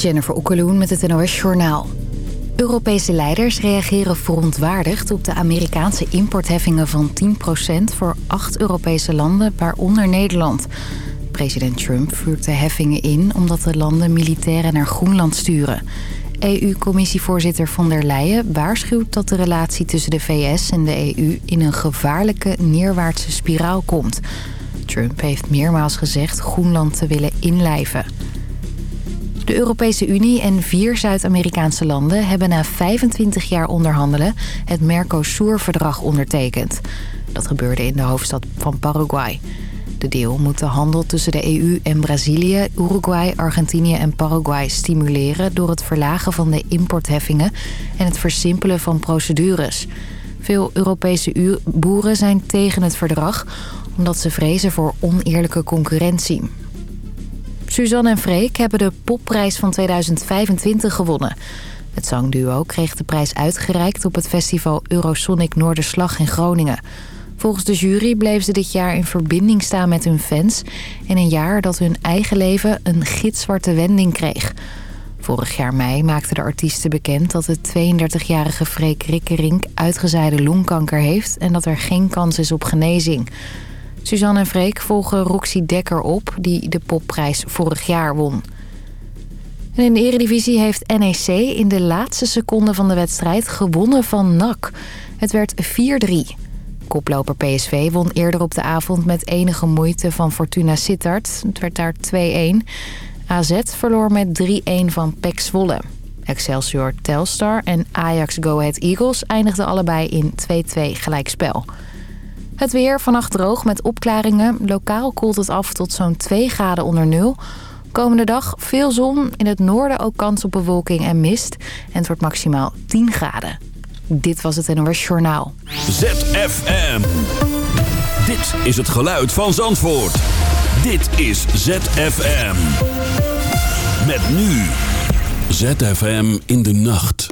Jennifer Okkeloen met het NOS Journaal. Europese leiders reageren verontwaardigd op de Amerikaanse importheffingen van 10% voor acht Europese landen, waaronder Nederland. President Trump voert de heffingen in omdat de landen militairen naar Groenland sturen. EU-commissievoorzitter von der Leyen waarschuwt dat de relatie tussen de VS en de EU in een gevaarlijke neerwaartse spiraal komt. Trump heeft meermaals gezegd Groenland te willen inlijven. De Europese Unie en vier Zuid-Amerikaanse landen hebben na 25 jaar onderhandelen het Mercosur-verdrag ondertekend. Dat gebeurde in de hoofdstad van Paraguay. De deal moet de handel tussen de EU en Brazilië, Uruguay, Argentinië en Paraguay stimuleren... door het verlagen van de importheffingen en het versimpelen van procedures. Veel Europese boeren zijn tegen het verdrag omdat ze vrezen voor oneerlijke concurrentie. Suzanne en Freek hebben de popprijs van 2025 gewonnen. Het zangduo kreeg de prijs uitgereikt op het festival Eurosonic Noorderslag in Groningen. Volgens de jury bleef ze dit jaar in verbinding staan met hun fans... in een jaar dat hun eigen leven een gitzwarte wending kreeg. Vorig jaar mei maakten de artiesten bekend dat de 32-jarige Freek Rikkerink uitgezaaide longkanker heeft... en dat er geen kans is op genezing. Suzanne en Freek volgen Roxy Dekker op, die de popprijs vorig jaar won. In de eredivisie heeft NEC in de laatste seconde van de wedstrijd gewonnen van NAC. Het werd 4-3. Koploper PSV won eerder op de avond met enige moeite van Fortuna Sittard. Het werd daar 2-1. AZ verloor met 3-1 van PEC Zwolle. Excelsior Telstar en Ajax Go Ahead Eagles eindigden allebei in 2-2 gelijkspel. Het weer vannacht droog met opklaringen. Lokaal koelt het af tot zo'n 2 graden onder nul. Komende dag veel zon. In het noorden ook kans op bewolking en mist. En het wordt maximaal 10 graden. Dit was het NOS Journaal. ZFM. Dit is het geluid van Zandvoort. Dit is ZFM. Met nu. ZFM in de nacht.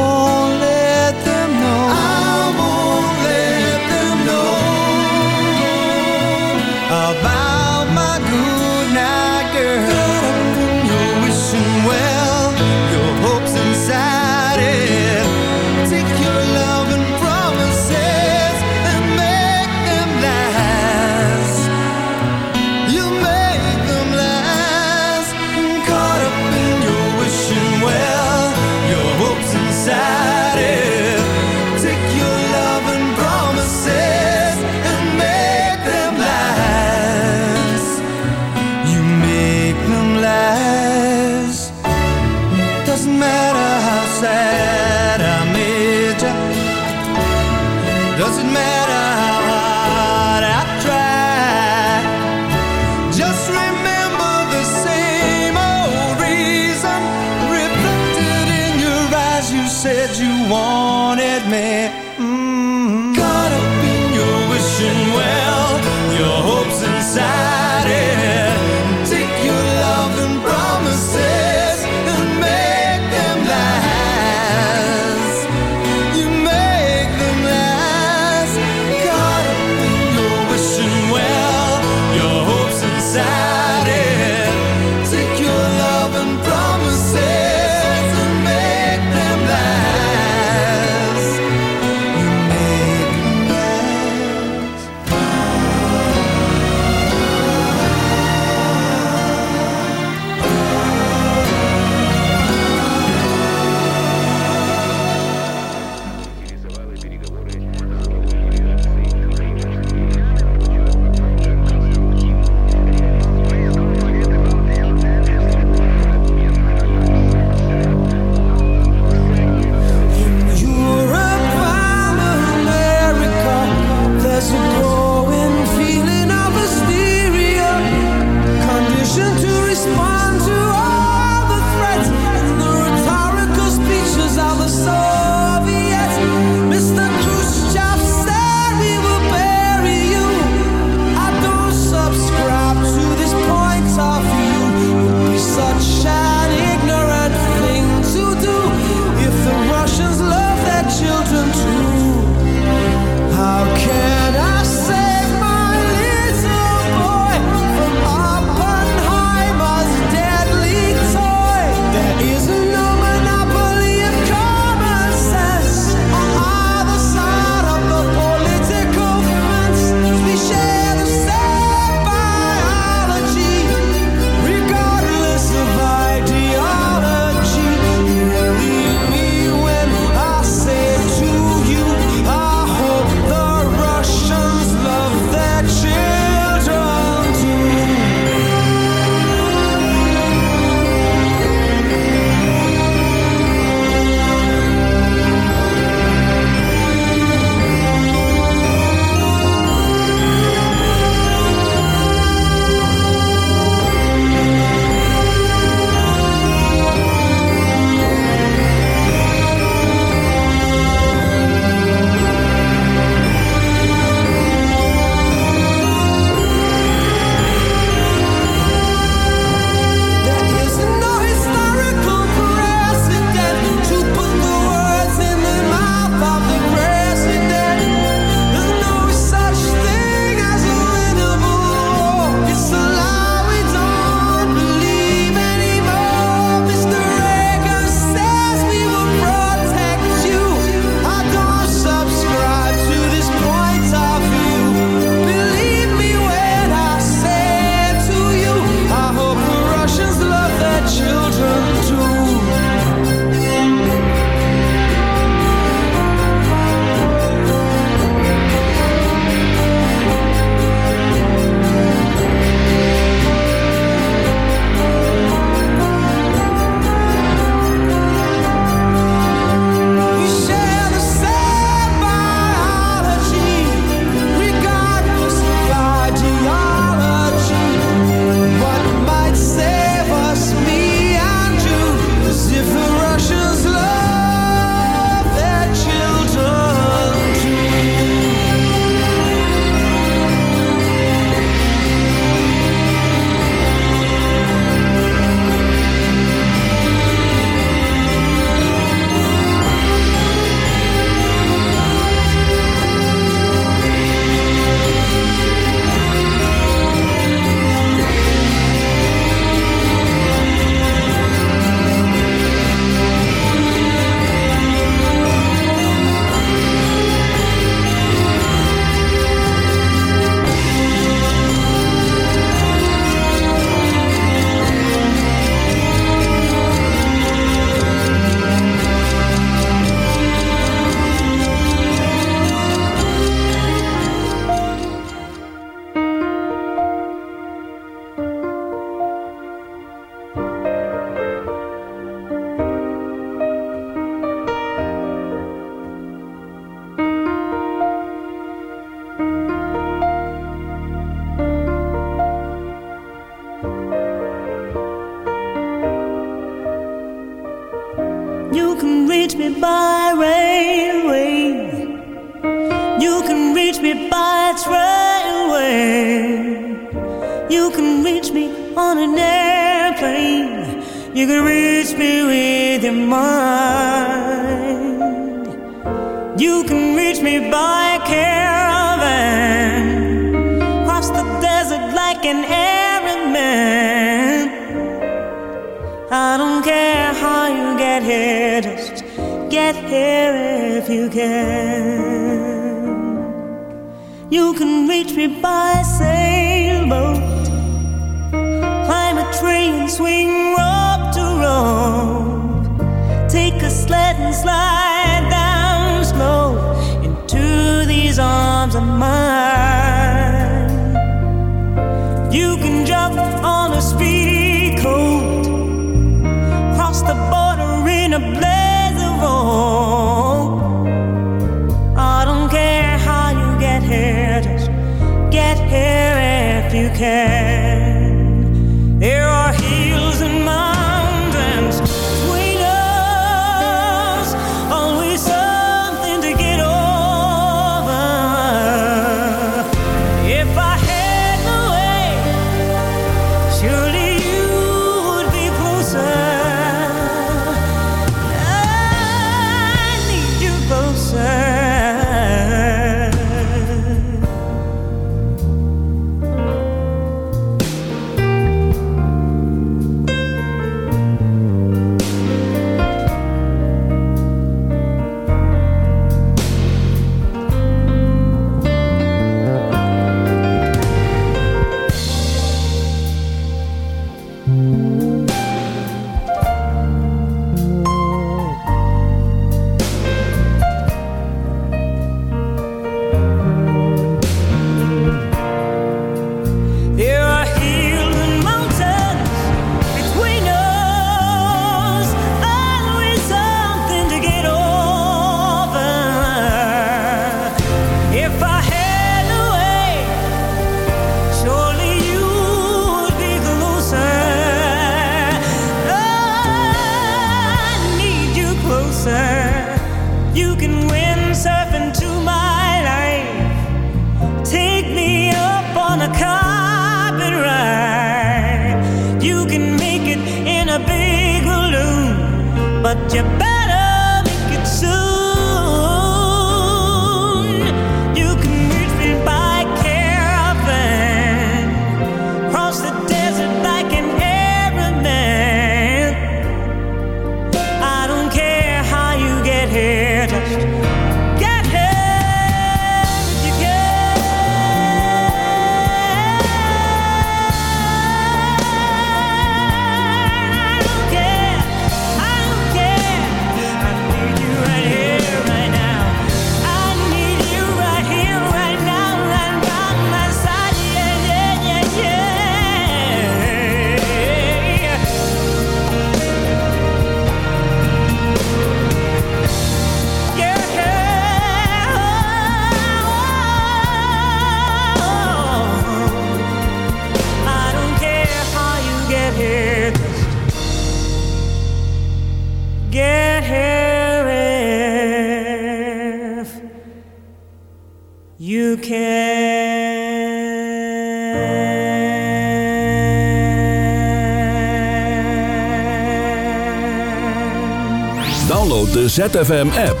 ZFM-app.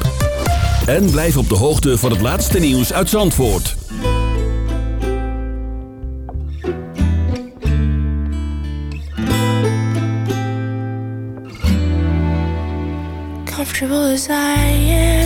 En blijf op de hoogte van het laatste nieuws uit Zandvoort. Comfortable as I am.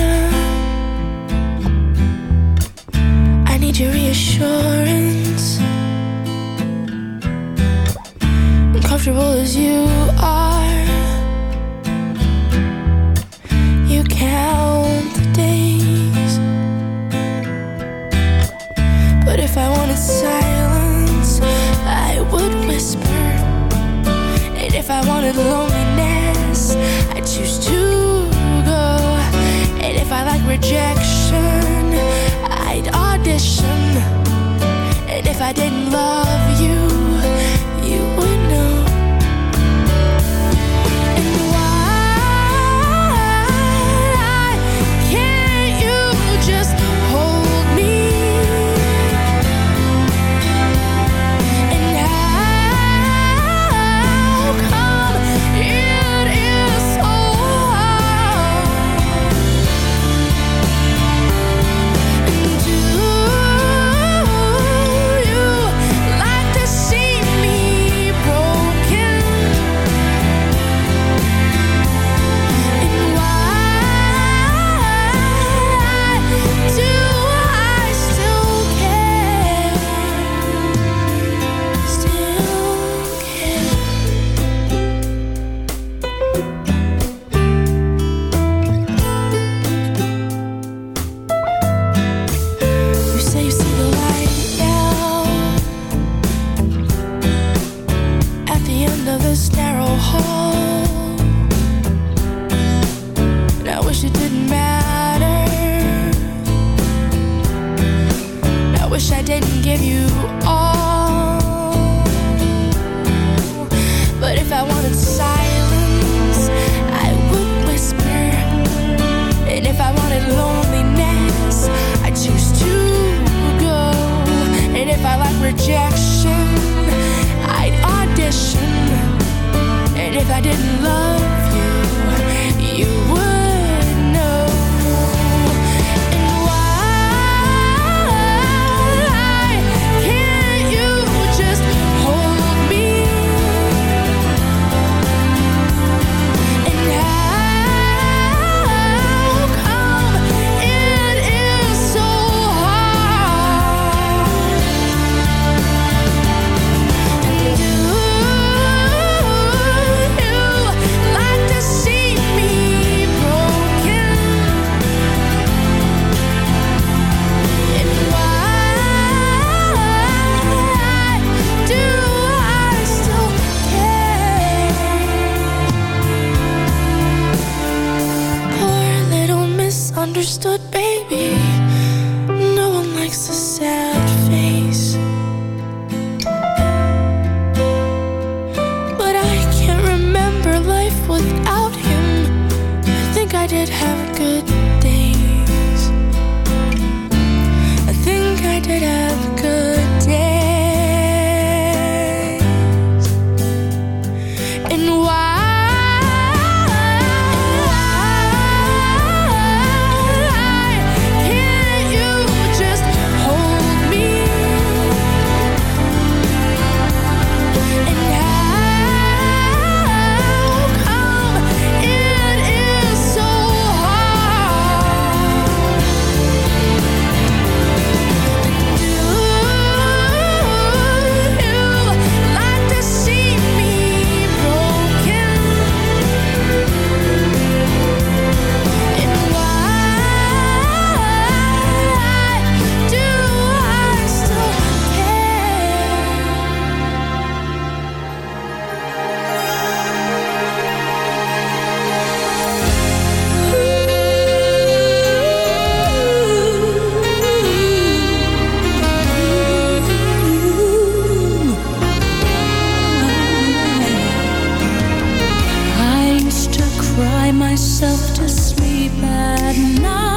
Myself to sleep at night,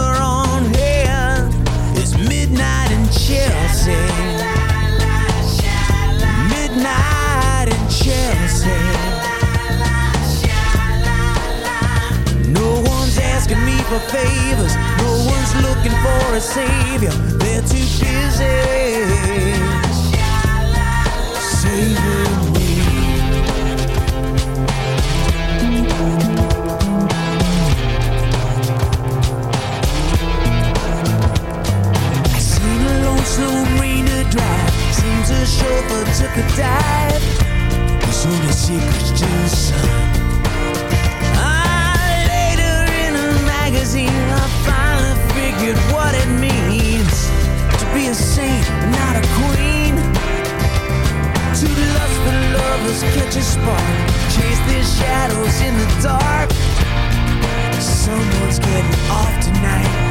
asking me for favors. No one's looking for a savior. They're too busy saving me. I seen a lonesome rainer drive. Seems a chauffeur took a dive. There's only secrets sun. Magazine, I finally figured what it means to be a saint, not a queen. Two lustful lovers catch a spark, chase their shadows in the dark. Someone's getting off tonight.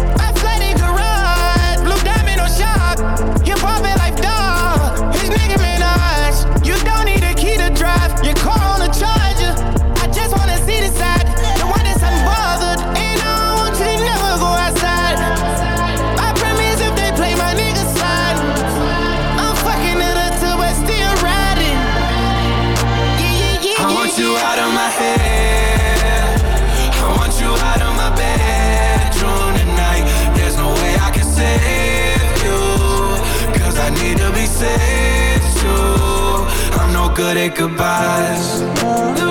good at goodbyes.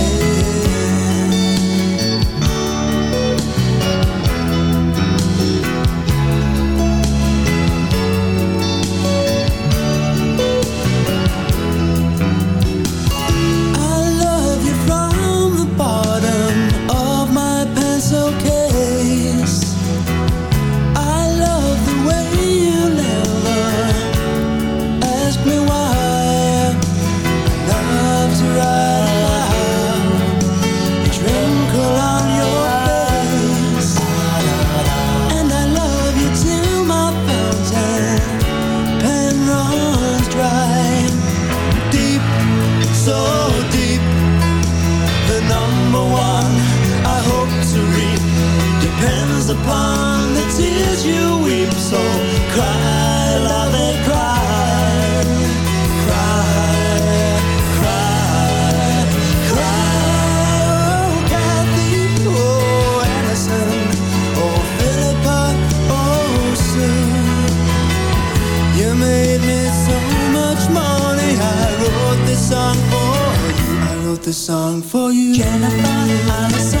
a song for you. Jennifer, I'm a song.